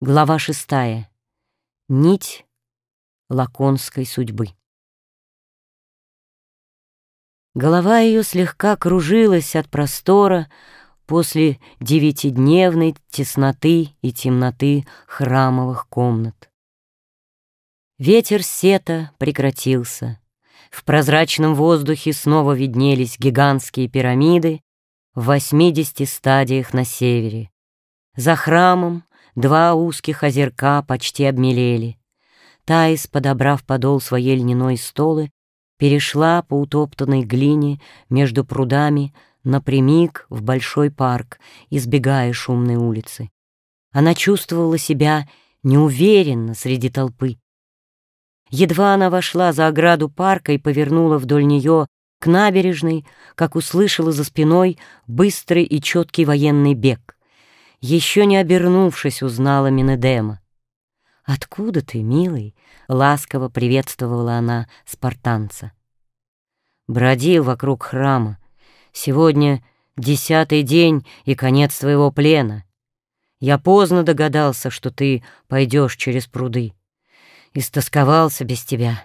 Глава шестая. Нить лаконской судьбы. Голова ее слегка кружилась от простора после девятидневной тесноты и темноты храмовых комнат. Ветер сета прекратился. В прозрачном воздухе снова виднелись гигантские пирамиды в восьмидесяти стадиях на севере. За храмом Два узких озерка почти обмелели. Таис, подобрав подол своей льняной столы, перешла по утоптанной глине между прудами напрямик в большой парк, избегая шумной улицы. Она чувствовала себя неуверенно среди толпы. Едва она вошла за ограду парка и повернула вдоль нее к набережной, как услышала за спиной быстрый и четкий военный бег еще не обернувшись, узнала Минедема. «Откуда ты, милый?» — ласково приветствовала она спартанца. «Бродил вокруг храма. Сегодня десятый день и конец твоего плена. Я поздно догадался, что ты пойдешь через пруды. Истосковался без тебя.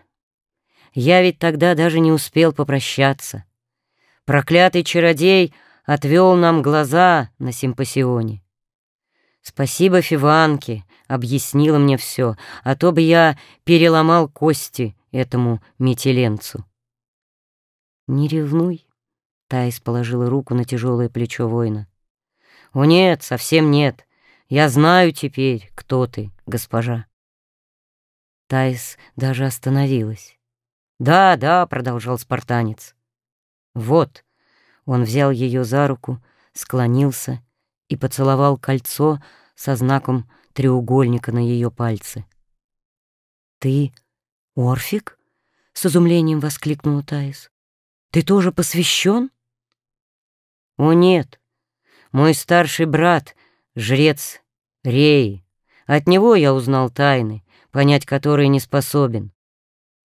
Я ведь тогда даже не успел попрощаться. Проклятый чародей отвел нам глаза на симпосионе. Спасибо Фиванке, объяснила мне все, а то бы я переломал кости этому метеленцу. Не ревнуй, Таис положила руку на тяжелое плечо воина. О нет, совсем нет. Я знаю теперь, кто ты, госпожа. Таис даже остановилась. «Да, да», — продолжал спартанец. «Вот». Он взял ее за руку, склонился и поцеловал кольцо со знаком треугольника на ее пальце. «Ты Орфик?» — с изумлением воскликнула Таис. «Ты тоже посвящен?» «О, нет! Мой старший брат, жрец Рей. От него я узнал тайны, понять которые не способен.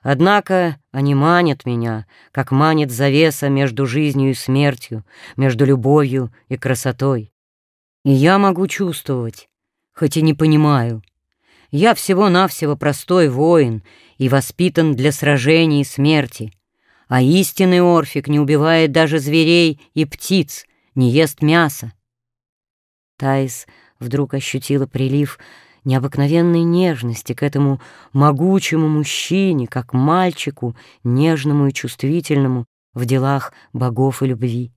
Однако они манят меня, как манит завеса между жизнью и смертью, между любовью и красотой. И я могу чувствовать, хоть и не понимаю. Я всего-навсего простой воин и воспитан для сражений и смерти. А истинный Орфик не убивает даже зверей и птиц, не ест мясо. Таис вдруг ощутила прилив необыкновенной нежности к этому могучему мужчине, как мальчику, нежному и чувствительному в делах богов и любви.